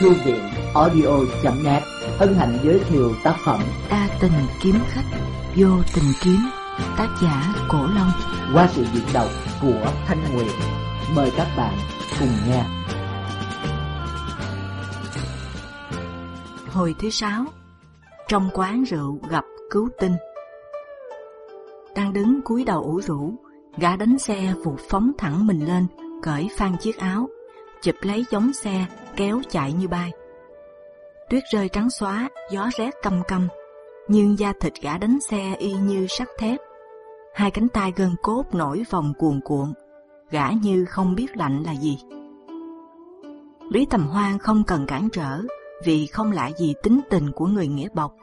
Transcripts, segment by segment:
Thư viện audio.net hân hạnh giới thiệu tác phẩm A tình kiếm khách vô tình kiếm tác giả cổ long qua sự diễn đọc của Thanh Nguyệt. Mời các bạn cùng nghe. Hồi thứ sáu Trong quán rượu gặp cứu tinh Đang đứng cúi đầu ủ rũ Gã đánh xe vụt phóng thẳng mình lên Cởi phang chiếc áo Chụp lấy giống xe Kéo chạy như bay Tuyết rơi trắng xóa Gió rét căm căm Nhưng da thịt gã đánh xe y như sắt thép Hai cánh tay gân cốt nổi vòng cuồn cuộn Gã như không biết lạnh là gì Lý Tầm Hoan không cần cản trở vì không lạ gì tính tình của người nghĩa bọc.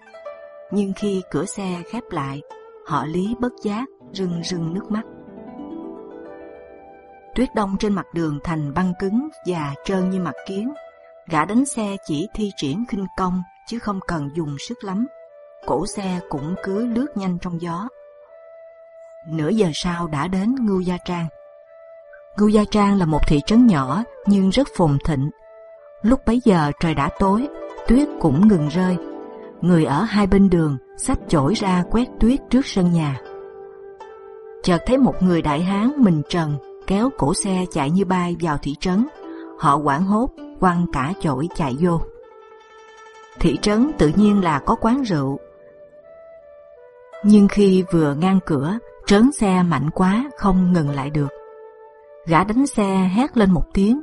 Nhưng khi cửa xe khép lại, họ Lý bất giác rưng rưng nước mắt. Tuyết đông trên mặt đường thành băng cứng và trơn như mặt kiến. Gã đánh xe chỉ thi triển khinh công chứ không cần dùng sức lắm. Cổ xe cũng cứ lướt nhanh trong gió. Nửa giờ sau đã đến Ngưu Gia Trang. Ngưu Gia Trang là một thị trấn nhỏ nhưng rất phồn thịnh. Lúc bấy giờ trời đã tối, tuyết cũng ngừng rơi. Người ở hai bên đường xách chổi ra quét tuyết trước sân nhà. Chợt thấy một người đại hán mình trần kéo cổ xe chạy như bay vào thị trấn. Họ quảng hốt quăng cả chổi chạy vô. Thị trấn tự nhiên là có quán rượu. Nhưng khi vừa ngang cửa, trớn xe mạnh quá không ngừng lại được. Gã đánh xe hét lên một tiếng,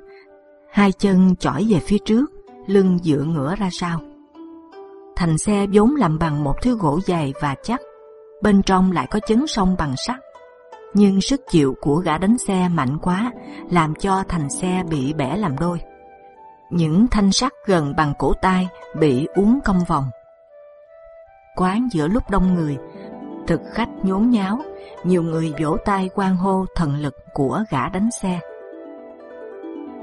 hai chân chỏi về phía trước, lưng dựa ngửa ra sau. Thành xe vốn làm bằng một thứ gỗ dày và chắc, bên trong lại có chấn song bằng sắt. Nhưng sức chịu của gã đánh xe mạnh quá, làm cho thành xe bị bẻ làm đôi. Những thanh sắt gần bằng cổ tay bị uốn cong vòng. Quán giữa lúc đông người, thực khách nhốn nháo, nhiều người vỗ tay quan hô thần lực của gã đánh xe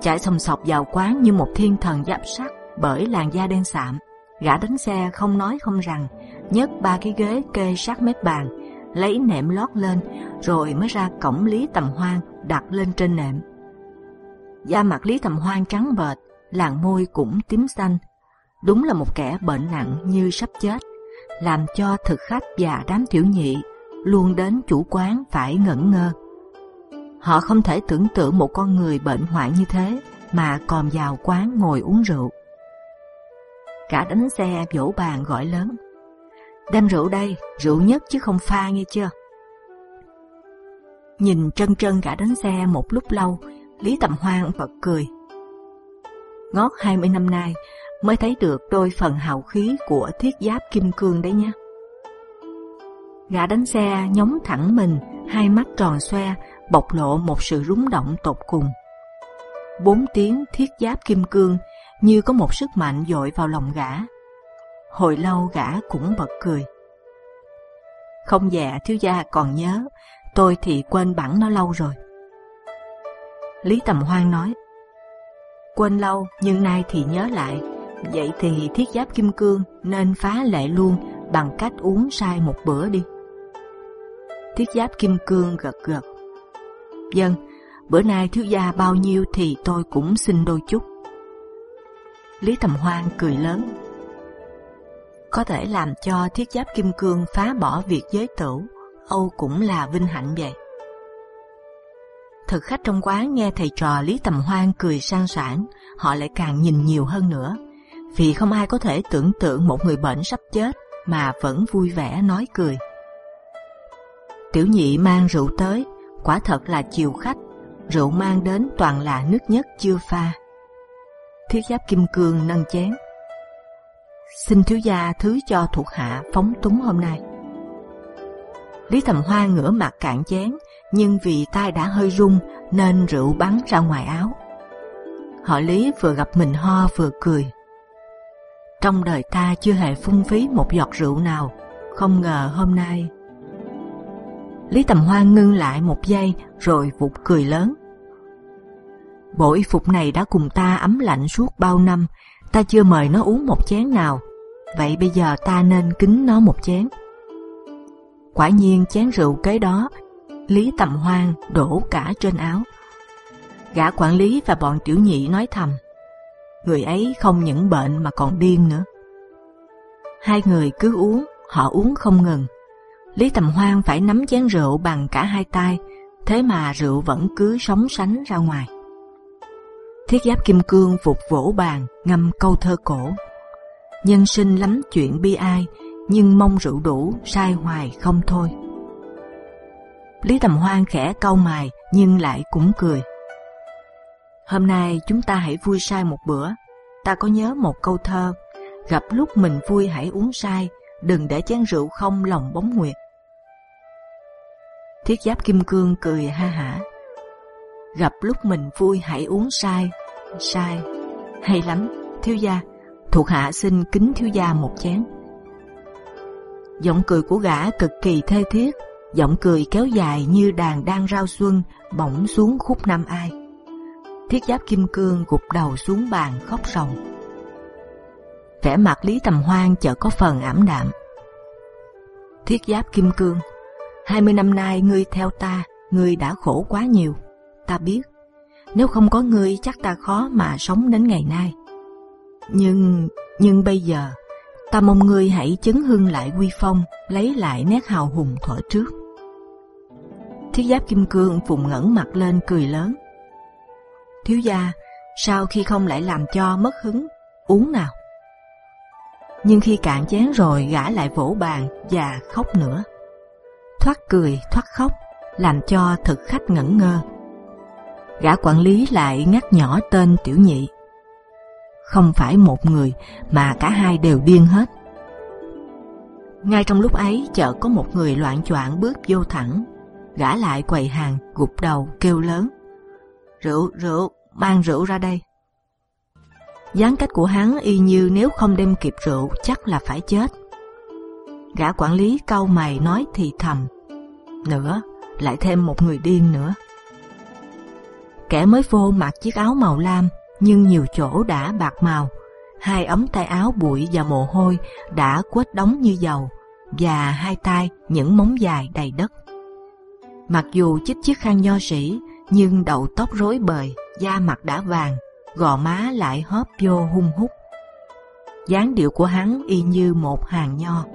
chạy sòng sọc vào quán như một thiên thần giáp sắt bởi làn da đen sạm. Gã đánh xe không nói không rằng, nhấc ba cái ghế kê sát mép bàn, lấy nệm lót lên, rồi mới ra cổng Lý Tầm Hoan đặt lên trên nệm. Da mặt Lý Tầm Hoan trắng bệch, làn môi cũng tím xanh, đúng là một kẻ bệnh nặng như sắp chết, làm cho thực khách và đám tiểu nhị luôn đến chủ quán phải ngẩn ngơ. Họ không thể tưởng tượng một con người bệnh hoạn như thế mà còn vào quán ngồi uống rượu. Cả đánh xe vỗ bàn gọi lớn. Đem rượu đây, rượu nhất chứ không pha nghe chưa? Nhìn trân trân cả đánh xe một lúc lâu, Lý Tầm Hoan bật cười. Ngót hai mươi năm nay mới thấy được đôi phần hào khí của thiết giáp kim cương đấy nhá Gã đánh xe nhóng thẳng mình, hai mắt tròn xoe, bộc lộ một sự rúng động tột cùng. Bốn tiếng thiết giáp kim cương như có một sức mạnh dội vào lòng gã. Hồi lâu gã cũng bật cười. Không dạ thiếu gia còn nhớ, tôi thì quên bẵng nó lâu rồi. Lý Tầm Hoan nói, quên lâu nhưng nay thì nhớ lại, vậy thì thiết giáp kim cương nên phá lệ luôn bằng cách uống sai một bữa đi. Thiết giáp kim cương gật gật. Dân, bữa nay thiếu gia bao nhiêu thì tôi cũng xin đôi chút. Lý Tầm Hoan cười lớn. Có thể làm cho thiết giáp kim cương phá bỏ việc giới tử, Âu cũng là vinh hạnh vậy. Thực khách trong quán nghe thầy trò Lý Tầm Hoan cười sang sảng, họ lại càng nhìn nhiều hơn nữa, vì không ai có thể tưởng tượng một người bệnh sắp chết mà vẫn vui vẻ nói cười. Tiểu nhị mang rượu tới, quả thật là chiều khách, rượu mang đến toàn là nước nhất chưa pha. Thiết giáp kim cương nâng chén. Xin thiếu gia thứ cho thuộc hạ phóng túng hôm nay. Lý Thầm Hoa ngửa mặt cạn chén, nhưng vì tay đã hơi run nên rượu bắn ra ngoài áo. Họ Lý vừa gặp mình ho vừa cười. Trong đời ta chưa hề phung phí một giọt rượu nào, không ngờ hôm nay Lý Tầm hoa ngưng lại một giây rồi vụt cười lớn. Bộ y phục này đã cùng ta ấm lạnh suốt bao năm, ta chưa mời nó uống một chén nào, vậy bây giờ ta nên kính nó một chén. Quả nhiên chén rượu kế đó, Lý Tầm Hoan đổ cả trên áo. Gã quản lý và bọn tiểu nhị nói thầm, người ấy không những bệnh mà còn điên nữa. Hai người cứ uống, họ uống không ngừng. Lý Tầm Hoan phải nắm chén rượu bằng cả hai tay, thế mà rượu vẫn cứ sóng sánh ra ngoài. Thiết giáp kim cương phục vỗ bàn, ngâm câu thơ cổ. Nhân sinh lắm chuyện bi ai, nhưng mong rượu đủ, sai hoài không thôi. Lý Tầm Hoan khẽ cau mày, nhưng lại cũng cười. Hôm nay chúng ta hãy vui sai một bữa. Ta có nhớ một câu thơ, gặp lúc mình vui hãy uống sai, đừng để chén rượu không lòng bóng nguyệt. Thiết giáp kim cương cười ha hả. Gặp lúc mình vui hãy uống sai, sai, hay lắm, thiếu gia. Thuộc hạ xin kính thiếu gia một chén. Giọng cười của gã cực kỳ thê thiết, giọng cười kéo dài như đàn đang rao xuân bỗng xuống khúc nam ai. Thiết giáp kim cương gục đầu xuống bàn khóc ròng. Vẻ mặt Lý Tầm Hoan chợt có phần ảm đạm. Thiết giáp kim cương, hai mươi năm nay ngươi theo ta, ngươi đã khổ quá nhiều. Ta biết, nếu không có ngươi chắc ta khó mà sống đến ngày nay. Nhưng nhưng bây giờ, ta mong ngươi hãy chấn hưng lại quy phong, lấy lại nét hào hùng thuở trước. thiếu giáp kim cương phụng ngẩng mặt lên cười lớn. Thiếu gia, sao khi không lại làm cho mất hứng, uống nào. Nhưng khi cạn chén rồi gã lại vỗ bàn và khóc nữa. Thoát cười, thoát khóc, làm cho thực khách ngẩn ngơ. Gã quản lý lại ngắt nhỏ tên tiểu nhị. Không phải một người mà cả hai đều điên hết. Ngay trong lúc ấy, chợ có một người loạn choạng bước vô thẳng, gã lại quầy hàng gục đầu kêu lớn, rượu rượu, mang rượu ra đây. Dáng cách của hắn y như nếu không đem kịp rượu, chắc là phải chết. Gã quản lý cau mày nói thì thầm, nữa, lại thêm một người điên nữa. Kẻ mới vô mặc chiếc áo màu lam nhưng nhiều chỗ đã bạc màu hai ống tay áo bụi và mồ hôi đã quết đóng như dầu và hai tay những móng dài đầy đất Mặc dù chích chiếc khăn nho sĩ, nhưng đầu tóc rối bời, da mặt đã vàng, gò má lại hóp vô hung hút. dáng điệu của hắn y như một hàng nho.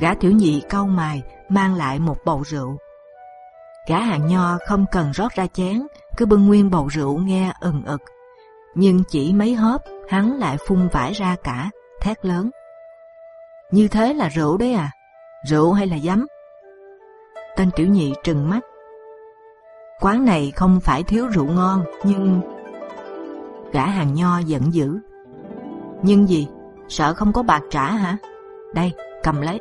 Gã tiểu nhị cau mày mang lại một bầu rượu. Gã hàng nho không cần rót ra chén, cứ bưng nguyên bầu rượu nghe ừng ực. Nhưng chỉ mấy hớp, hắn lại phun vải ra cả, thét lớn. Như thế là rượu đấy à? Rượu hay là giấm? Tên tiểu nhị trừng mắt. Quán này không phải thiếu rượu ngon, nhưng gã hàng nho giận dữ. Nhưng gì? Sợ không có bạc trả hả? Đây, cầm lấy.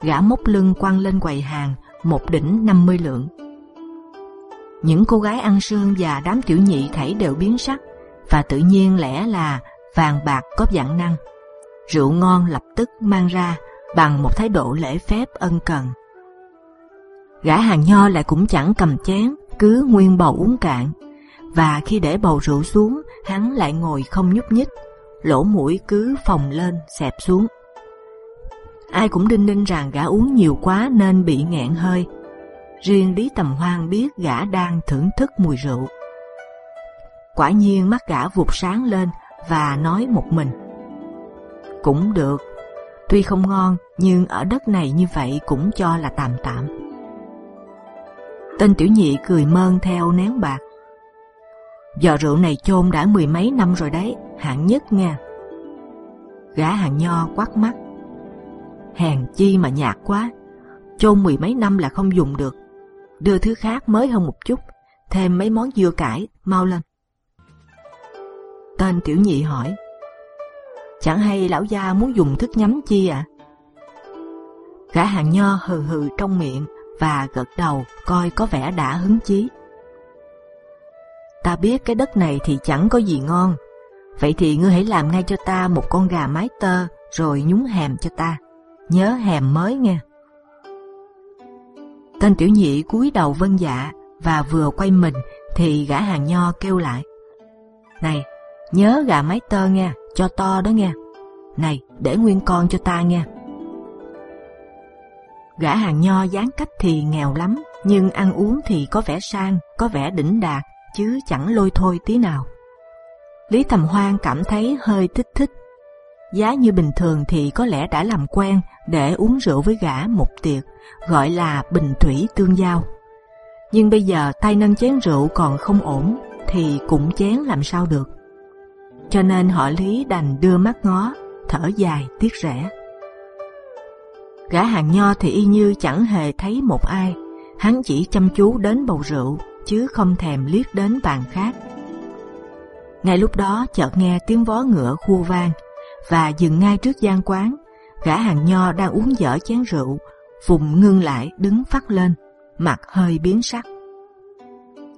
Gã móc lưng quăng lên quầy hàng, một đỉnh 50 lượng. Những cô gái ăn sương và đám tiểu nhị thảy đều biến sắc, và tự nhiên lẽ là vàng bạc có dạng năng. Rượu ngon lập tức mang ra bằng một thái độ lễ phép ân cần gã hàng nho lại cũng chẳng cầm chén, cứ nguyên bầu uống cạn. Và khi để bầu rượu xuống, hắn lại ngồi không nhúc nhích, lỗ mũi cứ phồng lên, xẹp xuống. Ai cũng đinh ninh rằng gã uống nhiều quá nên bị nghẹn hơi. Riêng Lý Tầm Hoan biết gã đang thưởng thức mùi rượu. Quả nhiên mắt gã vụt sáng lên và nói một mình. Cũng được, tuy không ngon nhưng ở đất này như vậy cũng cho là tạm tạm. Tên tiểu nhị cười mơn theo nén bạc. Giò rượu này chôn đã mười mấy năm rồi đấy, hạng nhất nha. Gã hàng nho quát mắt. Hèn chi mà nhạt quá, chôn mười mấy năm là không dùng được. Đưa thứ khác mới hơn một chút, thêm mấy món dưa cải, mau lên. Tên tiểu nhị hỏi. Chẳng hay lão gia muốn dùng thức nhắm chi ạ? À? Gã hàng nho hừ hừ trong miệng, và gật đầu coi có vẻ đã hứng chí. Ta biết cái đất này thì chẳng có gì ngon, vậy thì ngươi hãy làm ngay cho ta một con gà mái tơ rồi nhúng hèm cho ta, nhớ hèm mới nghe. Tên tiểu nhị cúi đầu vân dạ và vừa quay mình thì gã hàng nho kêu lại: này, nhớ gà mái tơ nghe, cho to đó nghe. Này, để nguyên con cho ta nghe. Gã hàng nho dáng cách thì nghèo lắm, nhưng ăn uống thì có vẻ sang, có vẻ đỉnh đạt, chứ chẳng lôi thôi tí nào. Lý Tầm Hoan cảm thấy hơi thích thích. Giá như bình thường thì có lẽ đã làm quen để uống rượu với gã một tiệc, gọi là bình thủy tương giao. Nhưng bây giờ tay nâng chén rượu còn không ổn, thì cũng chén làm sao được. Cho nên họ Lý đành đưa mắt ngó, thở dài tiếc rẻ. Gã hàng nho thì y như chẳng hề thấy một ai, hắn chỉ chăm chú đến bầu rượu chứ không thèm liếc đến bàn khác. Ngay lúc đó chợt nghe tiếng vó ngựa khu vang và dừng ngay trước gian quán. Gã hàng nho đang uống dở chén rượu, vùng ngưng lại đứng phát lên, mặt hơi biến sắc.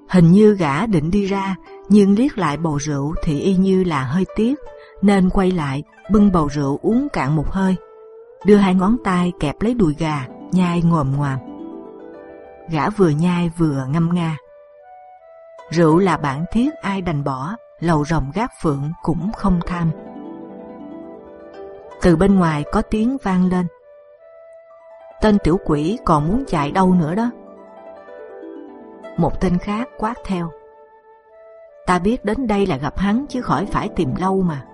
Hình như gã định đi ra, nhưng liếc lại bầu rượu thì y như là hơi tiếc, nên quay lại bưng bầu rượu uống cạn một hơi, đưa hai ngón tay kẹp lấy đùi gà, nhai ngồm ngoàm. Gã vừa nhai vừa ngâm nga. Rượu là bản thiết ai đành bỏ, lầu rồng gác phượng cũng không tham. Từ bên ngoài có tiếng vang lên. Tên tiểu quỷ còn muốn chạy đâu nữa đó. Một tên khác quát theo. Ta biết đến đây là gặp hắn chứ khỏi phải tìm lâu mà.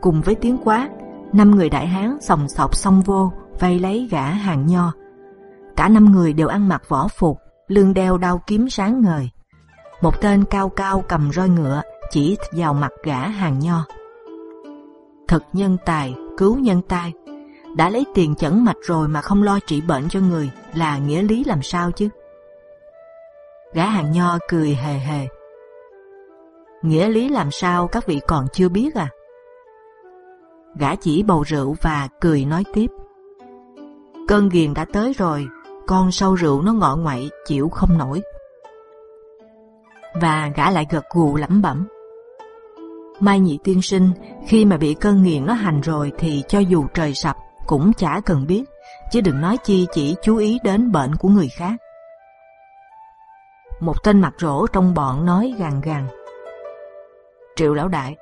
Cùng với tiếng quát, năm người đại hán sòng sọc xông vô vây lấy gã hàng nho. Cả năm người đều ăn mặc võ phục, lưng đeo đao kiếm sáng ngời. Một tên cao cao cầm roi ngựa chỉ vào mặt gã hàng nho. Thật nhân tài, cứu nhân tai. Đã lấy tiền chẩn mạch rồi mà không lo trị bệnh cho người là nghĩa lý làm sao chứ? Gã hàng nho cười hề hề. Nghĩa lý làm sao các vị còn chưa biết à? Gã chỉ bầu rượu và cười nói tiếp. Cơn ghiền đã tới rồi, con sâu rượu nó ngọ ngoại chịu không nổi. Và gã lại gật gù lẩm bẩm. Mai nhị tiên sinh khi mà bị cơn nghiện nó hành rồi thì cho dù trời sập cũng chả cần biết, chứ đừng nói chi chỉ chú ý đến bệnh của người khác. Một tên mặt rỗ trong bọn nói gằn gằn. Triệu lão đại,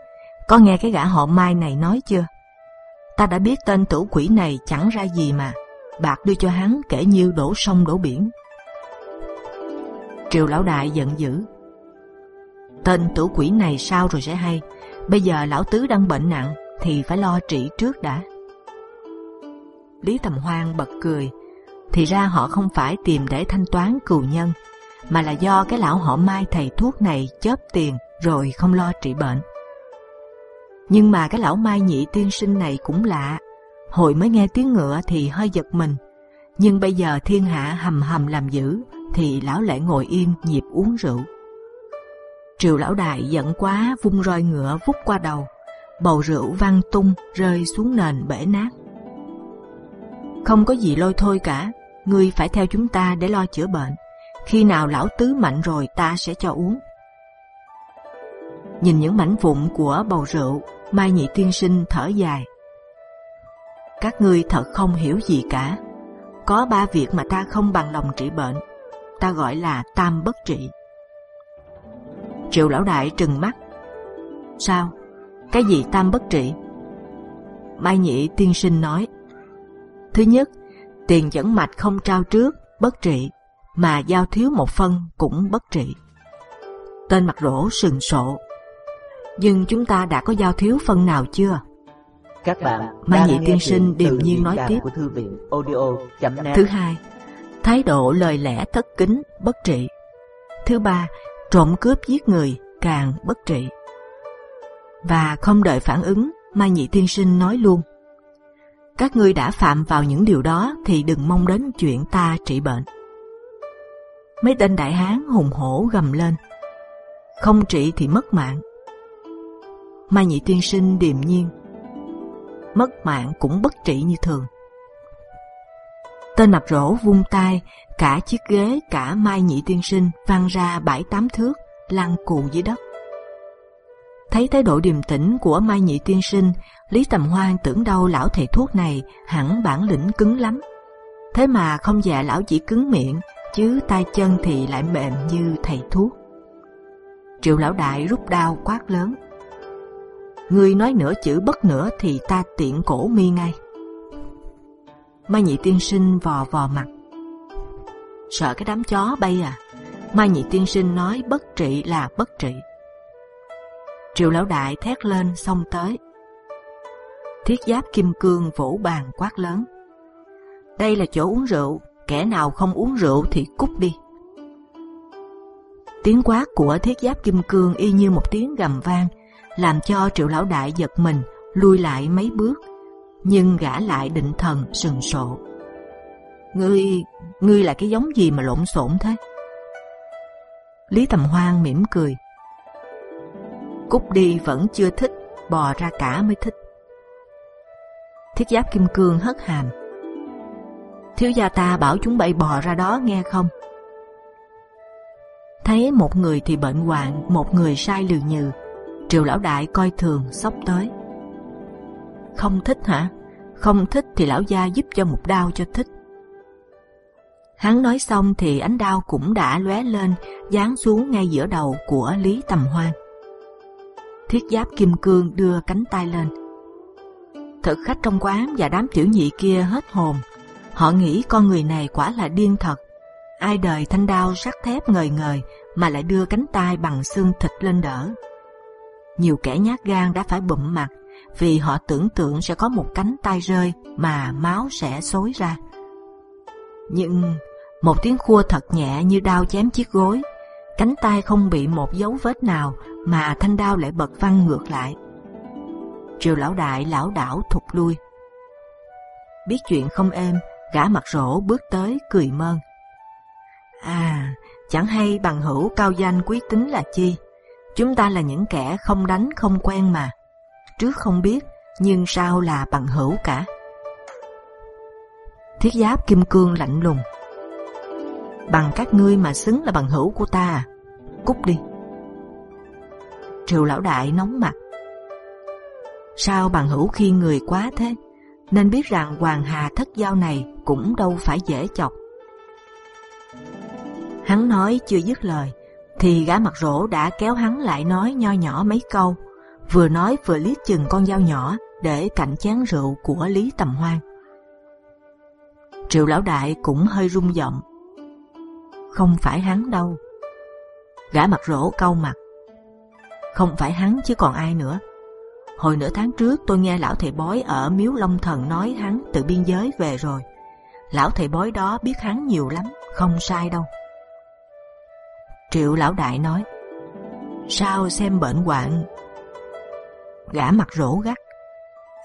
có nghe cái gã họ Mai này nói chưa? Ta đã biết tên tử quỷ này chẳng ra gì mà, bạc đưa cho hắn kể như đổ sông đổ biển. Triệu lão đại giận dữ. Tên tử quỷ này sao rồi sẽ hay? Bây giờ lão tứ đang bệnh nặng thì phải lo trị trước đã. Lý Tầm Hoan bật cười. Thì ra họ không phải tìm để thanh toán cừu nhân, mà là do cái lão họ Mai thầy thuốc này chớp tiền rồi không lo trị bệnh. Nhưng mà cái lão Mai nhị tiên sinh này cũng lạ. Hồi mới nghe tiếng ngựa thì hơi giật mình, nhưng bây giờ thiên hạ hầm hầm làm dữ thì lão lại ngồi im nhịp uống rượu. Triều lão đại giận quá vung roi ngựa vút qua đầu, bầu rượu văng tung rơi xuống nền bể nát. Không có gì lôi thôi cả, ngươi phải theo chúng ta để lo chữa bệnh. Khi nào lão tứ mạnh rồi ta sẽ cho uống. Nhìn những mảnh vụn của bầu rượu, Mai Nhị Tiên Sinh thở dài. Các ngươi thật không hiểu gì cả. Có ba việc mà ta không bằng lòng trị bệnh. Ta gọi là tam bất trị. Triệu lão đại trừng mắt. Sao? Cái gì tam bất trị? Mai Nhị Tiên Sinh nói. Thứ nhất, tiền dẫn mạch không trao trước, bất trị, mà giao thiếu một phân cũng bất trị. Tên mặt rỗ sừng sộ. Nhưng chúng ta đã có giao thiếu phân nào chưa? Các bạn Mai Nhị tiên sinh điềm nhiên nói tiếp. của thư viện audio.net Thứ hai, thái độ lời lẽ thất kính, bất trị. Thứ ba, trộm cướp giết người càng bất trị. Và không đợi phản ứng, Mai Nhị tiên sinh nói luôn: các ngươi đã phạm vào những điều đó thì đừng mong đến chuyện ta trị bệnh. Mấy tên đại hán hùng hổ gầm lên: không trị thì mất mạng. Mai Nhị tiên sinh điềm nhiên: mất mạng cũng bất trị như thường. Tên nạp rổ vung tay, cả chiếc ghế cả Mai Nhị tiên sinh văng ra bảy tám thước, lăn cụ dưới đất. Thấy thái độ điềm tĩnh của Mai Nhị tiên sinh, Lý Tầm Hoan tưởng đâu lão thầy thuốc này hẳn bản lĩnh cứng lắm. Thế mà không già lão chỉ cứng miệng, chứ tay chân thì lại mềm như thầy thuốc. Triệu lão đại rút đao quát lớn. Ngươi nói nửa chữ bất nữa thì ta tiện cổ mi ngay. Mai Nhị tiên sinh vò vò mặt. Sợ cái đám chó bay à? Mai Nhị tiên sinh nói bất trị là bất trị. Triệu lão đại thét lên xông tới. Thiết giáp kim cương vỗ bàn quát lớn. Đây là chỗ uống rượu, kẻ nào không uống rượu thì cút đi. Tiếng quát của thiết giáp kim cương y như một tiếng gầm vang, làm cho triệu lão đại giật mình, lui lại mấy bước, nhưng gã lại định thần sừng sộ. Ngươi, ngươi là cái giống gì mà lộn xộn thế? Lý Tầm Hoan mỉm cười. Cúc đi vẫn chưa thích, bò ra cả mới thích. Thiết giáp kim cương hất hàm. Thiếu gia ta bảo chúng bay bò ra đó nghe không? Thấy một người thì bệnh hoạn, một người sai lừ nhừ. Triệu lão đại coi thường sốc tới. Không thích hả? Không thích thì lão gia giúp cho một đao cho thích. Hắn nói xong thì ánh đao cũng đã lóe lên, giáng xuống ngay giữa đầu của Lý Tầm Hoan. Thiết giáp kim cương đưa cánh tay lên. Thực khách trong quán và đám tiểu nhị kia hết hồn. Họ nghĩ con người này quả là điên thật. Ai đời thanh đao sắt thép ngời ngời mà lại đưa cánh tay bằng xương thịt lên đỡ. Nhiều kẻ nhát gan đã phải bụm mặt vì họ tưởng tượng sẽ có một cánh tay rơi mà máu sẽ xối ra. Nhưng một tiếng khua thật nhẹ như đao chém chiếc gối, cánh tay không bị một dấu vết nào mà thanh đao lại bật văng ngược lại. Triều lão đại lão đảo thụt lui. Biết chuyện không êm, gã mặt rỗ bước tới cười mơn. À, chẳng hay bằng hữu cao danh quý tính là chi? Chúng ta là những kẻ không đánh không quen mà. Trước không biết, nhưng sao là bằng hữu cả? Thiết giáp kim cương lạnh lùng. Bằng các ngươi mà xứng là bằng hữu của ta à? Cút đi. Triều lão đại nóng mặt. Sao bằng hữu khi người quá thế? Nên biết rằng hoàng hà thất giao này cũng đâu phải dễ chọc. Hắn nói chưa dứt lời, thì gã mặt rỗ đã kéo hắn lại nói nho nhỏ mấy câu, vừa nói vừa liếc chừng con dao nhỏ để cạnh chén rượu của Lý Tầm Hoan. Triệu lão đại cũng hơi rung giọng. Không phải hắn đâu. Gã mặt rỗ câu mặt. Không phải hắn chứ còn ai nữa. Hồi nửa tháng trước tôi nghe lão thầy bói ở miếu Long Thần nói hắn từ biên giới về rồi. Lão thầy bói đó biết hắn nhiều lắm, không sai đâu. Triệu lão đại nói, sao xem bệnh hoạn? Gã mặt rỗ gắt,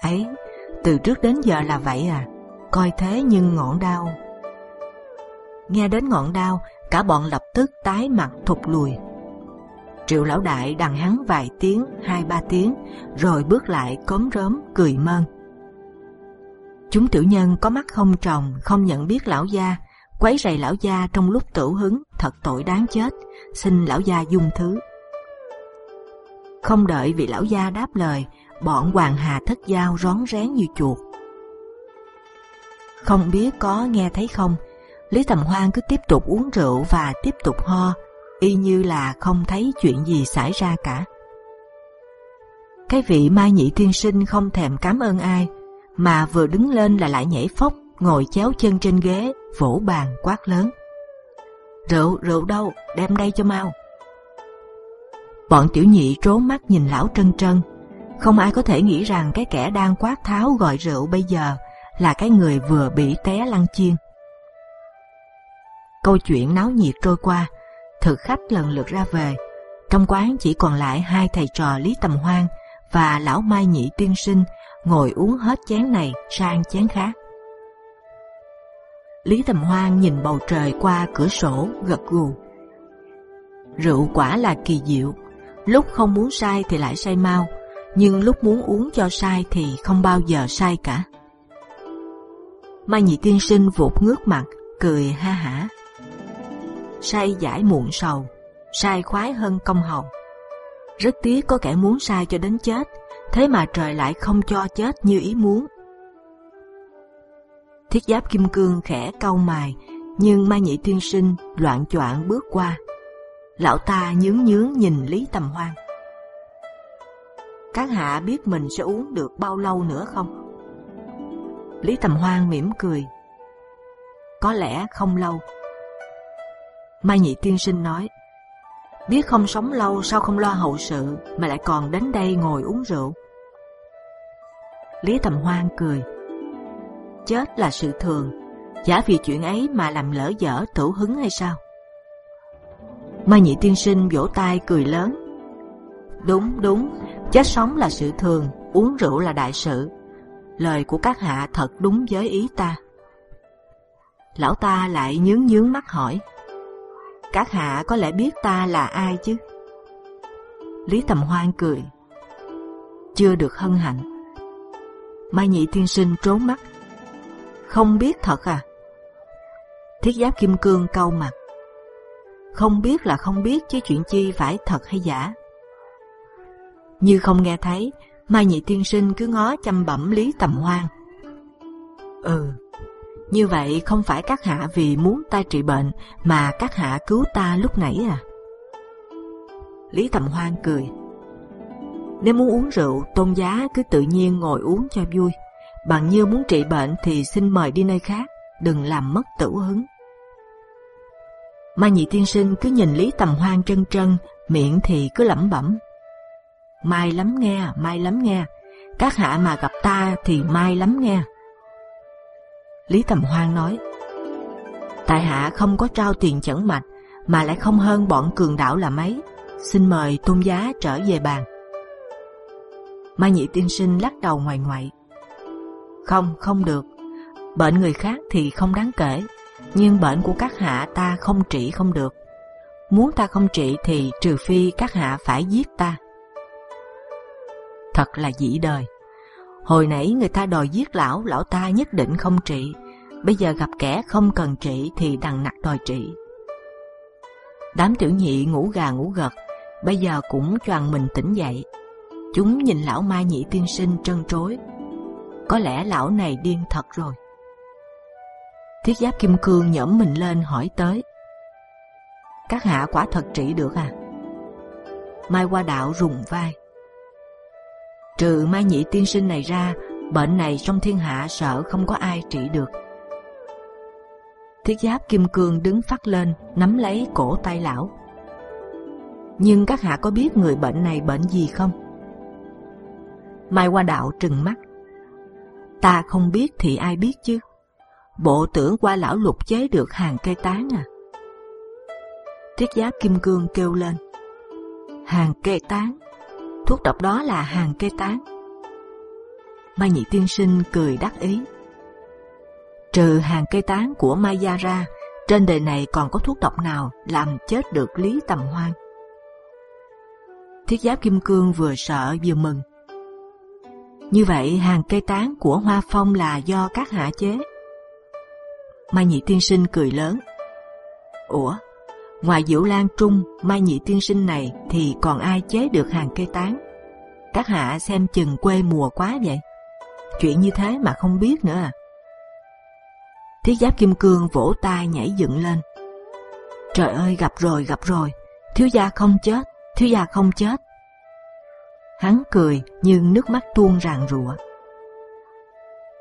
ấy, từ trước đến giờ là vậy à, coi thế nhưng ngọn đau. Nghe đến ngọn đau, cả bọn lập tức tái mặt thụt lùi. Triệu lão đại đằng hắn vài tiếng, hai ba tiếng, rồi bước lại cốm rớm cười mơn. Chúng tiểu nhân có mắt không trồng, không nhận biết lão gia, quấy rầy lão gia trong lúc tử hứng, thật tội đáng chết. Xin lão gia dung thứ. Không đợi vị lão gia đáp lời, bọn hoàng hà thất giao rón rén như chuột. Không biết có nghe thấy không, Lý Tầm Hoan cứ tiếp tục uống rượu và tiếp tục ho, y như là không thấy chuyện gì xảy ra cả. Cái vị Mai Nhị Tiên Sinh không thèm cảm ơn ai, mà vừa đứng lên là lại nhảy phóc, ngồi chéo chân trên ghế, vỗ bàn quát lớn. Rượu, rượu đâu, đem đây cho mau. Bọn tiểu nhị trố mắt nhìn lão trân trân, không ai có thể nghĩ rằng cái kẻ đang quát tháo gọi rượu bây giờ là cái người vừa bị té lăn chiên. Câu chuyện náo nhiệt trôi qua, thực khách lần lượt ra về. Trong quán chỉ còn lại hai thầy trò Lý Tầm Hoan và lão Mai Nhị Tiên Sinh ngồi uống hết chén này sang chén khác. Lý Tầm Hoan nhìn bầu trời qua cửa sổ gật gù. Rượu quả là kỳ diệu, lúc không muốn say thì lại say mau, nhưng lúc muốn uống cho say thì không bao giờ say cả. Mai Nhị Tiên Sinh vụt ngước mặt, cười ha hả say giải muộn sầu, sai khoái hơn công hầu. Rất tiếc có kẻ muốn sai cho đến chết, thế mà trời lại không cho chết như ý muốn. Thiết giáp kim cương khẽ cau mài, nhưng Mai Nhị Tiên Sinh loạn choạng bước qua. Lão ta nhướng nhướng nhìn Lý Tầm Hoan. Các hạ biết mình sẽ uống được bao lâu nữa không? Lý Tầm Hoan mỉm cười. Có lẽ không lâu. Mai Nhị Tiên Sinh nói, Biết không sống lâu sao không lo hậu sự mà lại còn đến đây ngồi uống rượu. Lý Tầm Hoan cười. Chết là sự thường, giả vì chuyện ấy mà làm lỡ dở tổ hứng hay sao? Mai Nhị Tiên Sinh vỗ tay cười lớn. Đúng đúng, chết sống là sự thường, uống rượu là đại sự. Lời của các hạ thật đúng với ý ta. Lão ta lại nhướng nhướng mắt hỏi. Các hạ có lẽ biết ta là ai chứ? Lý Tầm Hoan cười. Chưa được hân hạnh. Mai Nhị Tiên Sinh trốn mắt. Không biết thật à? Thiết giáp kim cương cau mặt. Không biết là không biết chứ chuyện chi phải thật hay giả. Như không nghe thấy, Mai Nhị Tiên Sinh cứ ngó chăm bẩm Lý Tầm Hoan. Ừ, như vậy không phải các hạ vì muốn ta trị bệnh mà các hạ cứu ta lúc nãy à? Lý Tầm Hoan cười. Nếu muốn uống rượu, tôn giá cứ tự nhiên ngồi uống cho vui. Bằng như muốn trị bệnh thì xin mời đi nơi khác, đừng làm mất tử hứng. Mai Nhị Tiên Sinh cứ nhìn Lý Tầm Hoan trân trân, miệng thì cứ lẩm bẩm. Mai lắm nghe, mai lắm nghe. Các hạ mà gặp ta thì mai lắm nghe. Lý Tầm Hoan nói, Tại hạ không có trao tiền chẩn mạch, mà lại không hơn bọn cường đảo là mấy. Xin mời tôn giá trở về bàn. Mai Nhị Tiên Sinh lắc đầu ngoài ngoại. Không, không được. Bệnh người khác thì không đáng kể, nhưng bệnh của các hạ ta không trị không được. Muốn ta không trị thì trừ phi các hạ phải giết ta. Thật là dĩ đời. Hồi nãy người ta đòi giết lão, lão ta nhất định không trị. Bây giờ gặp kẻ không cần trị thì đằng nặc đòi trị. Đám tiểu nhị ngủ gà ngủ gật, bây giờ cũng choàng mình tỉnh dậy. Chúng nhìn lão Mai Nhị tiên sinh trân trối. Có lẽ lão này điên thật rồi. Thiết giáp kim cương nhẫm mình lên hỏi tới. Các hạ quả thật trị được à? Mai qua đạo rùng vai. Trừ Mai Nhị tiên sinh này ra, bệnh này trong thiên hạ sợ không có ai trị được. Thiết giáp kim cương đứng phát lên, nắm lấy cổ tay lão. Nhưng các hạ có biết người bệnh này bệnh gì không? Mai qua đạo trừng mắt. Ta không biết thì ai biết chứ? Bộ tưởng qua lão lục chế được hàng cây tán à? Thiết giáp kim cương kêu lên. Hàng cây tán? Thuốc độc đó là hàng cây tán. Mai nhị tiên sinh cười đắc ý. Trừ hàng cây tán của Maya ra, trên đời này còn có thuốc độc nào làm chết được Lý Tầm Hoan? Thiết giáp kim cương vừa sợ vừa mừng. Như vậy hàng cây tán của Hoa Phong là do các hạ chế. Mai Nhị Tiên Sinh cười lớn. Ủa, ngoài Diệu Lan Trung, Mai Nhị Tiên Sinh này thì còn ai chế được hàng cây tán? Các hạ xem chừng quê mùa quá vậy. Chuyện như thế mà không biết nữa à? Thiết giáp kim cương vỗ tay nhảy dựng lên. Trời ơi gặp rồi gặp rồi, thiếu gia không chết, thiếu gia không chết. Hắn cười nhưng nước mắt tuôn ràn rụa.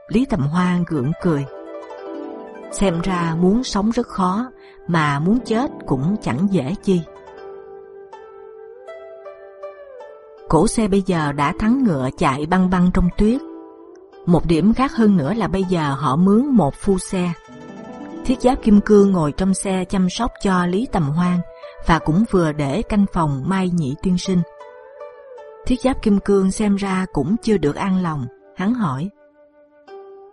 Lý Tầm Hoan gượng cười. Xem ra muốn sống rất khó, mà muốn chết cũng chẳng dễ chi. Cổ xe bây giờ đã thắng ngựa chạy băng băng trong tuyết. Một điểm khác hơn nữa là bây giờ họ mướn một phu xe. Thiết giáp kim cương ngồi trong xe chăm sóc cho Lý Tầm Hoan và cũng vừa để canh phòng Mai Nhị Tiên Sinh. Thiết giáp kim cương xem ra cũng chưa được an lòng, hắn hỏi: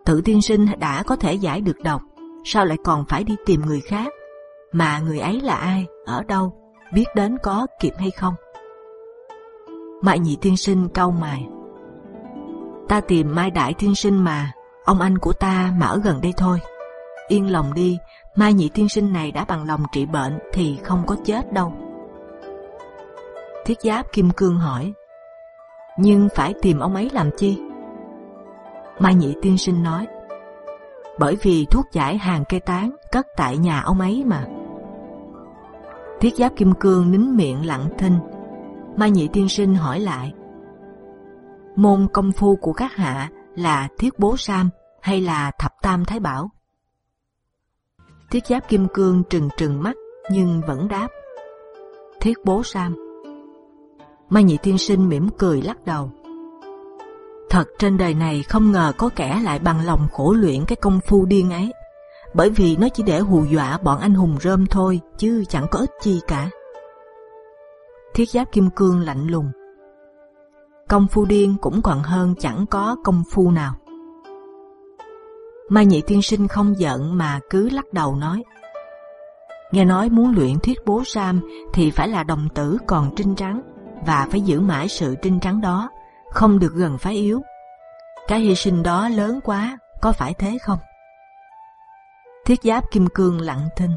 Tự tiên sinh đã có thể giải được độc, sao lại còn phải đi tìm người khác? Mà người ấy là ai, ở đâu, biết đến có kịp hay không? Mai Nhị Tiên Sinh cau mày. Ta tìm Mai Đại Tiên Sinh mà, ông anh của ta mà ở gần đây thôi. Yên lòng đi, Mai Nhị Tiên Sinh này đã bằng lòng trị bệnh thì không có chết đâu. Thiết Giáp Kim Cương hỏi, nhưng phải tìm ông ấy làm chi? Mai Nhị Tiên Sinh nói, bởi vì thuốc giải hàng cây tán cất tại nhà ông ấy mà. Thiết Giáp Kim Cương nín miệng lặng thinh. Mai Nhị Tiên Sinh hỏi lại, môn công phu của các hạ là thiết bố sam hay là thập tam thái bảo? Thiết giáp kim cương trừng trừng mắt nhưng vẫn đáp. Thiết bố Sam. Mai Nhị Tiên Sinh mỉm cười lắc đầu. Thật trên đời này không ngờ có kẻ lại bằng lòng khổ luyện cái công phu điên ấy, bởi vì nó chỉ để hù dọa bọn anh hùng rơm thôi, chứ chẳng có ích chi cả. Thiết giáp kim cương lạnh lùng. Công phu điên cũng còn hơn chẳng có công phu nào. Mai Nhị Tiên Sinh không giận mà cứ lắc đầu nói: Nghe nói muốn luyện thuyết bố Sam thì phải là đồng tử còn trinh trắng và phải giữ mãi sự trinh trắng đó, không được gần phái yếu. Cái hy sinh đó lớn quá, có phải thế không? Thiết giáp kim cương lặng thinh.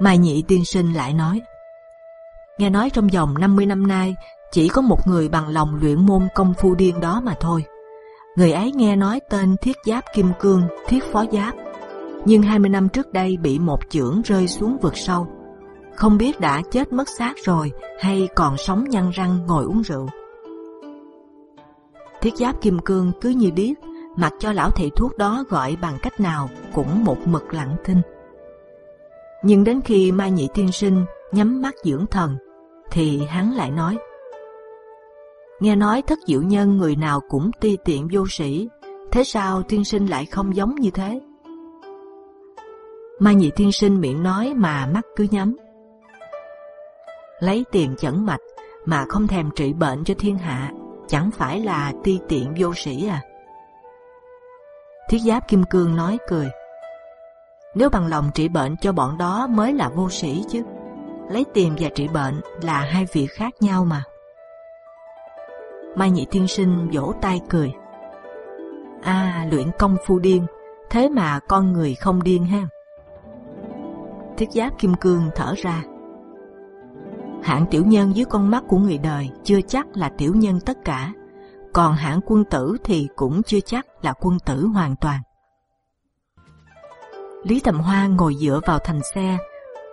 Mai Nhị Tiên Sinh lại nói: Nghe nói trong vòng 50 năm nay chỉ có một người bằng lòng luyện môn công phu điên đó mà thôi. Người ấy nghe nói tên thiết giáp kim cương, thiết phó giáp, nhưng 20 năm trước đây bị một chưởng rơi xuống vực sâu, không biết đã chết mất xác rồi hay còn sống nhăn răng ngồi uống rượu. Thiết giáp kim cương cứ như điếc, mặc cho lão thầy thuốc đó gọi bằng cách nào cũng một mực lặng thinh. Nhưng đến khi Mai Nhị Tiên Sinh nhắm mắt dưỡng thần, thì hắn lại nói: nghe nói thất diệu nhân người nào cũng ti tiện vô sĩ, thế sao tiên sinh lại không giống như thế? Mai nhị tiên sinh miệng nói mà mắt cứ nhắm, lấy tiền chẩn mạch mà không thèm trị bệnh cho thiên hạ, chẳng phải là ti tiện vô sĩ à? Thiết giáp kim cương nói cười, nếu bằng lòng trị bệnh cho bọn đó mới là vô sĩ chứ, lấy tiền và trị bệnh là hai việc khác nhau mà. Mai Nhị Thiên Sinh vỗ tay cười. À, luyện công phu điên, thế mà con người không điên ha. Thiết giáp kim cương thở ra. Hạng tiểu nhân dưới con mắt của người đời chưa chắc là tiểu nhân tất cả, còn hạng quân tử thì cũng chưa chắc là quân tử hoàn toàn. Lý Tầm Hoa ngồi dựa vào thành xe,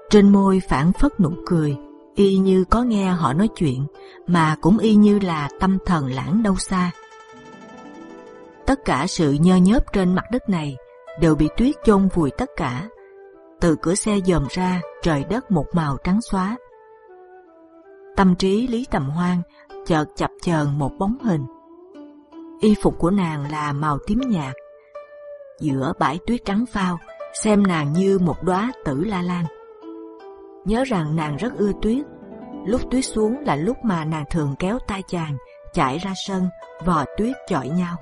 trên môi phản phất nụ cười, y như có nghe họ nói chuyện, mà cũng y như là tâm thần lãng đâu xa. Tất cả sự nhơ nhớp trên mặt đất này đều bị tuyết chôn vùi tất cả. Từ cửa xe dòm ra, trời đất một màu trắng xóa. Tâm trí Lý Tầm Hoan chợt chập chờn một bóng hình. Y phục của nàng là màu tím nhạt. Giữa bãi tuyết trắng phao, xem nàng như một đóa tử la lan nhớ rằng nàng rất ưa tuyết. Lúc tuyết xuống là lúc mà nàng thường kéo tay chàng chạy ra sân vò tuyết chọi nhau.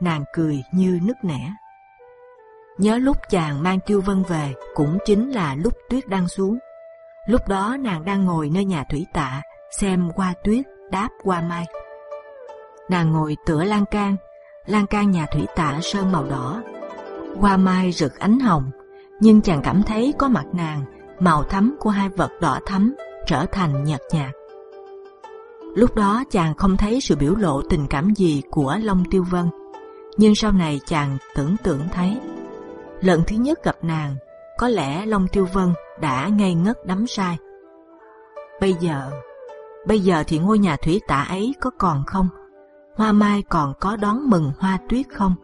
Nàng cười như nức nẻ. Nhớ lúc chàng mang Tiêu Vân về cũng chính là lúc tuyết đang xuống. Lúc đó nàng đang ngồi nơi nhà thủy tạ xem qua tuyết đáp qua mai. Nàng ngồi tựa lan can, lan can nhà thủy tạ sơn màu đỏ, qua mai rực ánh hồng, nhưng chàng cảm thấy có mặt nàng màu thắm của hai vật đỏ thắm trở thành nhợt nhạt. Lúc đó chàng không thấy sự biểu lộ tình cảm gì của Long Tiêu Vân, nhưng sau này chàng tưởng tượng thấy. Lần thứ nhất gặp nàng, có lẽ Long Tiêu Vân đã ngây ngất đắm say. Bây giờ, bây giờ thì ngôi nhà thủy tạ ấy có còn không? Hoa mai còn có đón mừng hoa tuyết không?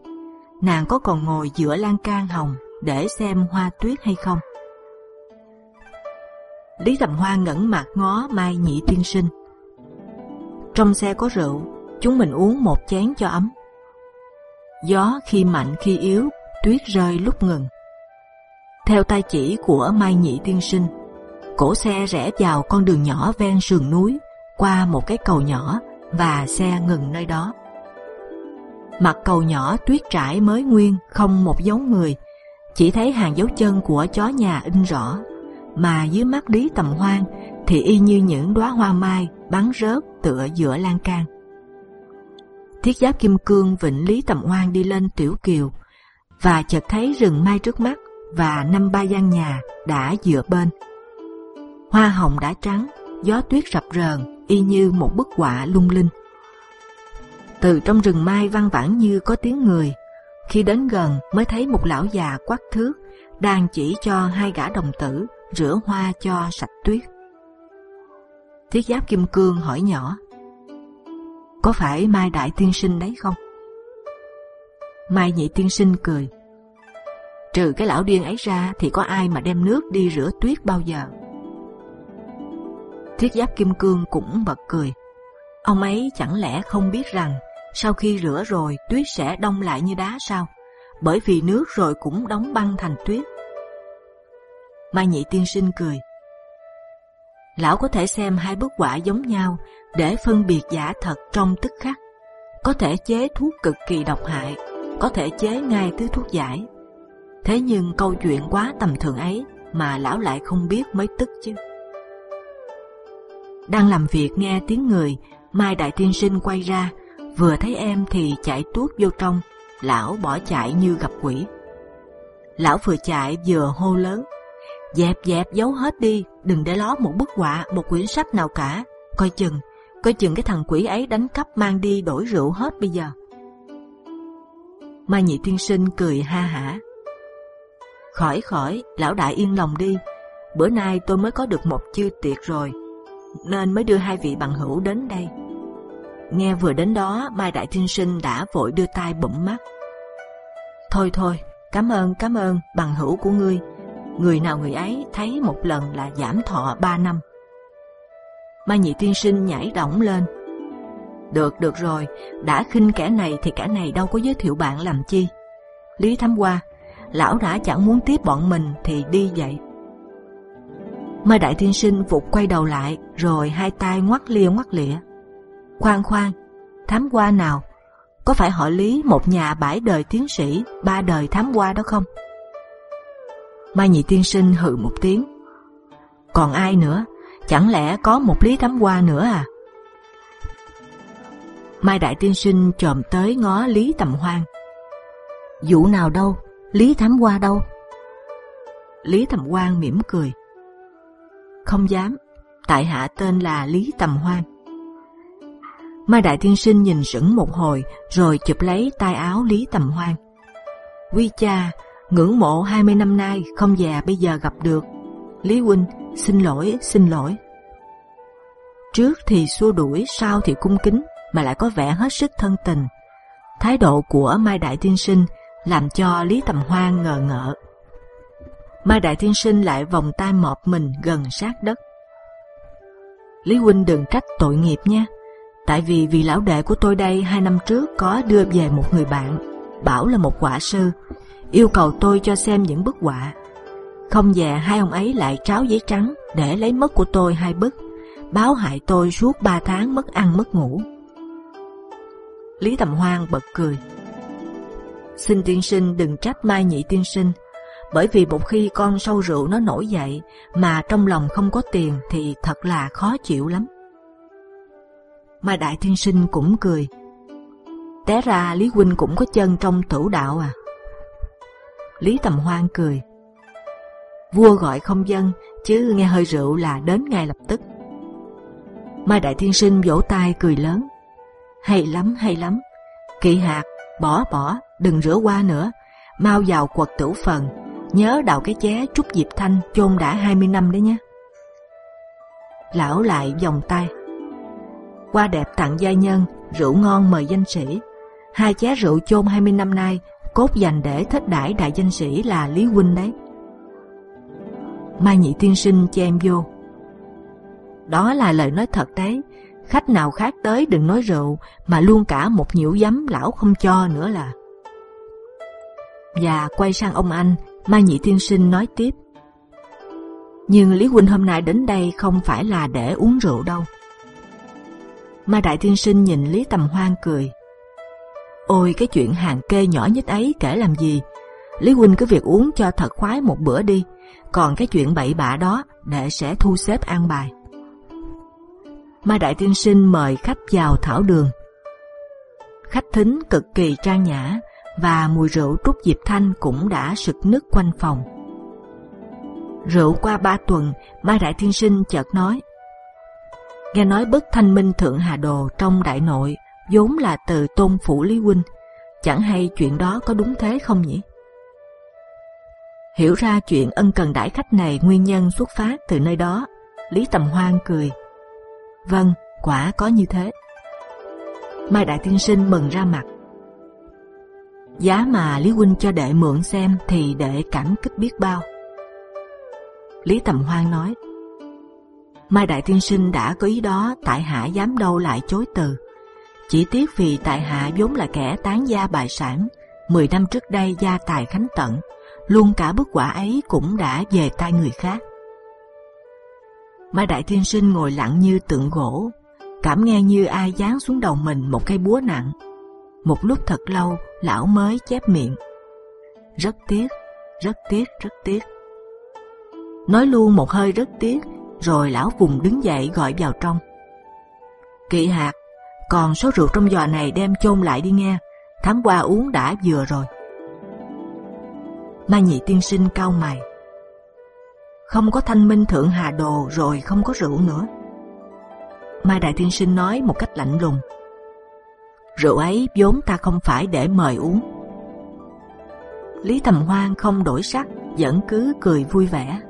Nàng có còn ngồi giữa lan can hồng để xem hoa tuyết hay không? Lý Tầm Hoa ngẩn mặt ngó Mai Nhị Tiên Sinh. Trong xe có rượu, chúng mình uống một chén cho ấm. Gió khi mạnh khi yếu, tuyết rơi lúc ngừng. Theo tay chỉ của Mai Nhị Tiên Sinh, cổ xe rẽ vào con đường nhỏ ven sườn núi, qua một cái cầu nhỏ và xe ngừng nơi đó. Mặt cầu nhỏ tuyết trải mới nguyên, không một dấu người, chỉ thấy hàng dấu chân của chó nhà in rõ mà dưới mắt Lý Tầm Hoan thì y như những đóa hoa mai bắn rớt tựa giữa lan can. Thiết giáp kim cương vịnh Lý Tầm Hoan đi lên tiểu kiều và chợt thấy rừng mai trước mắt và năm ba gian nhà đã dựa bên. Hoa hồng đã trắng, gió tuyết rập rờn y như một bức họa lung linh. Từ trong rừng mai văng vẳng như có tiếng người. Khi đến gần mới thấy một lão già quắc thước đang chỉ cho hai gã đồng tử rửa hoa cho sạch tuyết. Thiết giáp kim cương hỏi nhỏ, có phải Mai Đại Tiên Sinh đấy không? Mai Nhị Tiên Sinh cười, trừ cái lão điên ấy ra thì có ai mà đem nước đi rửa tuyết bao giờ? Thiết giáp kim cương cũng bật cười. Ông ấy chẳng lẽ không biết rằng sau khi rửa rồi tuyết sẽ đông lại như đá sao? Bởi vì nước rồi cũng đóng băng thành tuyết. Mai Nhị Tiên Sinh cười. Lão có thể xem hai bức họa giống nhau để phân biệt giả thật trong tức khắc. Có thể chế thuốc cực kỳ độc hại, có thể chế ngay thứ thuốc giải. Thế nhưng câu chuyện quá tầm thường ấy mà lão lại không biết mới tức chứ. Đang làm việc nghe tiếng người, Mai Đại Tiên Sinh quay ra, vừa thấy em thì chạy tuốt vô trong, lão bỏ chạy như gặp quỷ. Lão vừa chạy vừa hô lớn, dẹp dẹp giấu hết đi, đừng để ló một bức họa, một quyển sách nào cả, coi chừng, coi chừng cái thằng quỷ ấy đánh cắp mang đi đổi rượu hết bây giờ. Mai Nhị Tiên Sinh cười ha hả, khỏi khỏi, lão đại yên lòng đi, bữa nay tôi mới có được một chiêu tiệc rồi, nên mới đưa hai vị bằng hữu đến đây. Nghe vừa đến đó, Mai Đại thiên Sinh đã vội đưa tay bụm mắt. Thôi thôi, cảm ơn, cảm ơn bằng hữu của ngươi. Người nào người ấy thấy một lần là giảm thọ ba năm. Mai Nhị thiên Sinh nhảy động lên. Được, được rồi, đã khinh kẻ này thì kẻ này đâu có giới thiệu bạn làm chi. Lý Thám Hoa, lão đã chẳng muốn tiếp bọn mình thì đi vậy. Mai Đại thiên Sinh vụt quay đầu lại, rồi hai tay ngoắt lia ngoắt lịa. Khoan khoan, thám qua nào? Có phải họ Lý một nhà bãi đời tiến sĩ, ba đời thám qua đó không? Mai Nhị Tiên Sinh hừ một tiếng. Còn ai nữa? Chẳng lẽ có một Lý thám qua nữa à? Mai Đại Tiên Sinh chồm tới ngó Lý Tầm Hoan. Vụ nào đâu? Lý thám qua đâu? Lý Tầm Hoan mỉm cười. Không dám, tại hạ tên là Lý Tầm Hoan. Mai Đại Thiên Sinh nhìn sững một hồi, rồi chụp lấy tay áo Lý Tầm Hoan. Quy cha, ngưỡng mộ 20 năm nay không già bây giờ gặp được. Lý huynh, xin lỗi, xin lỗi. Trước thì xua đuổi, sau thì cung kính, mà lại có vẻ hết sức thân tình. Thái độ của Mai Đại Thiên Sinh làm cho Lý Tầm Hoan ngờ ngợ. Mai Đại Thiên Sinh lại vòng tay mọp mình gần sát đất. Lý huynh đừng trách tội nghiệp nha tại vì vị lão đệ của tôi đây hai năm trước có đưa về một người bạn, bảo là một họa sư, yêu cầu tôi cho xem những bức họa. Không về hai ông ấy lại tráo giấy trắng để lấy mất của tôi hai bức, báo hại tôi suốt ba tháng mất ăn mất ngủ. Lý Tầm Hoan bật cười. Xin tiên sinh đừng trách Mai Nhị tiên sinh, bởi vì một khi con sâu rượu nó nổi dậy mà trong lòng không có tiền thì thật là khó chịu lắm mai đại tiên sinh cũng cười. Té ra Lý huynh cũng có chân trong tử đạo à? Lý Tầm Hoan cười. Vua gọi không dân, chứ nghe hơi rượu là đến ngay lập tức. Mai Đại Thiên Sinh vỗ tay cười lớn. Hay lắm, hay lắm. kỳ hạt, bỏ bỏ, đừng rửa qua nữa. Mau vào quật tử phần, nhớ đào cái ché trúc diệp thanh chôn đã 20 năm đấy nhé. Lão lại vòng tay qua đẹp tặng gia nhân, rượu ngon mời danh sĩ. Hai ché rượu chôn 20 năm nay, cốt dành để thích đãi đại danh sĩ là Lý Huynh đấy. Mai Nhị Tiên Sinh cho em vô. Đó là lời nói thật đấy. Khách nào khác tới đừng nói rượu, mà luôn cả một nhiễu giấm lão không cho nữa là. Và quay sang ông anh, Mai Nhị Tiên Sinh nói tiếp. Nhưng Lý Huynh hôm nay đến đây không phải là để uống rượu đâu. Mai Đại Tiên Sinh nhìn Lý Tầm Hoan cười. Ôi cái chuyện hàng kê nhỏ nhất ấy kể làm gì? Lý Huynh cứ việc uống cho thật khoái một bữa đi. Còn cái chuyện bậy bạ đó, đệ sẽ thu xếp an bài. Mai Đại Tiên Sinh mời khách vào thảo đường. Khách thính cực kỳ trang nhã và mùi rượu trúc diệp thanh cũng đã sực nức quanh phòng. Rượu qua ba tuần, Mai Đại thiên Sinh chợt nói: nghe nói bức thanh minh thượng hà đồ trong đại nội vốn là từ tôn phủ lý huynh chẳng hay chuyện đó có đúng thế không nhỉ? Hiểu ra chuyện ân cần đãi khách này nguyên nhân xuất phát từ nơi đó lý tầm hoan cười vâng quả có như thế. Mai đại thiên sinh mừng ra mặt giá mà lý huynh cho đệ mượn xem thì đệ cảm kích biết bao lý tầm hoan nói Mai Đại Tiên Sinh đã có ý đó, tại hạ dám đâu lại chối từ. Chỉ tiếc vì tại hạ vốn là kẻ tán gia bài sản, mười năm trước đây gia tài khánh tận, luôn cả bức quả ấy cũng đã về tay người khác. Mai Đại Tiên Sinh ngồi lặng như tượng gỗ, cảm nghe như ai giáng xuống đầu mình một cây búa nặng. Một lúc thật lâu, lão mới chép miệng. Rất tiếc, rất tiếc, rất tiếc. Nói luôn một hơi rất tiếc, rồi lão vùng đứng dậy gọi vào trong. Kỵ hạt, còn số rượu trong giò này đem chôn lại đi nghe. Tháng qua uống đã vừa rồi. Mai nhị tiên sinh cau mày. Không có thanh minh thượng hà đồ rồi không có rượu nữa. Mai đại tiên sinh nói một cách lạnh lùng. Rượu ấy vốn ta không phải để mời uống. Lý Thầm Hoan không đổi sắc, vẫn cứ cười vui vẻ.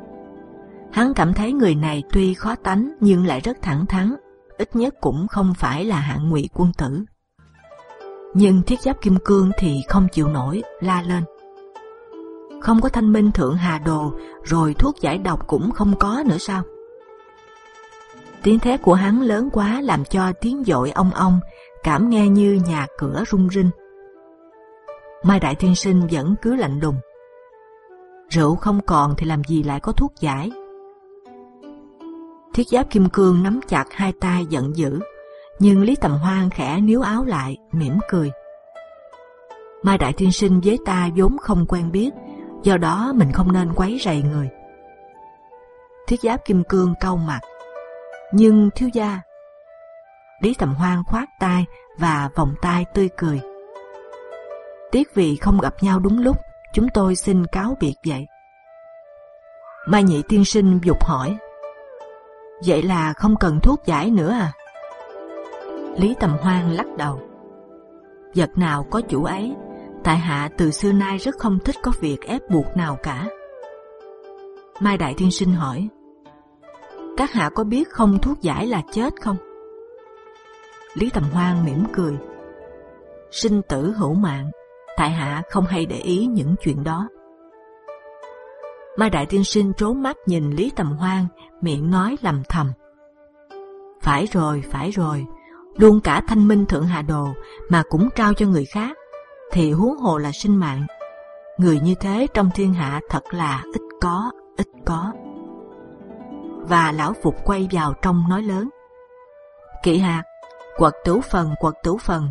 Hắn cảm thấy người này tuy khó tánh nhưng lại rất thẳng thắn, ít nhất cũng không phải là hạng ngụy quân tử. Nhưng thiết giáp kim cương thì không chịu nổi, la lên. Không có thanh minh thượng hà đồ, rồi thuốc giải độc cũng không có nữa sao? Tiếng thét của hắn lớn quá làm cho tiếng dội ong ong, cảm nghe như nhà cửa rung rinh. Mai Đại Thiên Sinh vẫn cứ lạnh lùng. Rượu không còn thì làm gì lại có thuốc giải? Thiết giáp kim cương nắm chặt hai tay giận dữ, nhưng Lý Tầm Hoan khẽ níu áo lại, mỉm cười. Mai Đại thiên Sinh với ta vốn không quen biết, do đó mình không nên quấy rầy người. Thiết giáp kim cương cau mặt, nhưng thiếu gia. Lý Tầm Hoan khoát tay và vòng tay tươi cười. Tiếc vì không gặp nhau đúng lúc, chúng tôi xin cáo biệt vậy. Mai Nhị Tiên Sinh dục hỏi. Vậy là không cần thuốc giải nữa à? Lý Tầm Hoan lắc đầu. Vật nào có chủ ấy, tại hạ từ xưa nay rất không thích có việc ép buộc nào cả. Mai Đại Tiên Sinh hỏi, các hạ có biết không thuốc giải là chết không? Lý Tầm Hoan mỉm cười, sinh tử hữu mạng, tại hạ không hay để ý những chuyện đó. Mai Đại Tiên Sinh trốn mắt nhìn Lý Tầm Hoan, miệng nói lầm thầm. Phải rồi, phải rồi, luôn cả thanh minh thượng hạ đồ mà cũng trao cho người khác, thì huống hồ là sinh mạng. Người như thế trong thiên hạ thật là ít có, ít có. Và lão phục quay vào trong nói lớn. Kỵ hạt, quật tửu phần, quật tửu phần.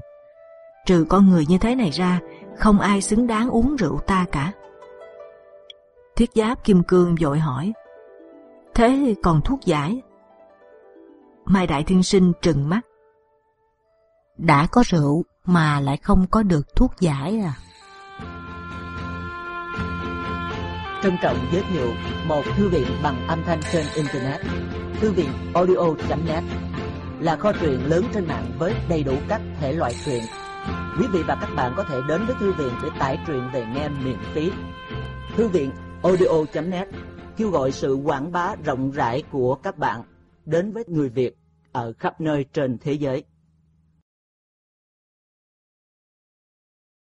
Trừ con người như thế này ra, không ai xứng đáng uống rượu ta cả. Thiết giáp kim cương vội hỏi, thế còn thuốc giải? Mai Đại Thiên Sinh trừng mắt, đã có rượu mà lại không có được thuốc giải à? Trân trọng giới thiệu một thư viện bằng âm thanh trên Internet. Thư viện audio.net là kho truyện lớn trên mạng với đầy đủ các thể loại truyện. Quý vị và các bạn có thể đến với thư viện để tải truyện về nghe miễn phí. Thư viện audio.net kêu gọi sự quảng bá rộng rãi của các bạn đến với người Việt ở khắp nơi trên thế giới.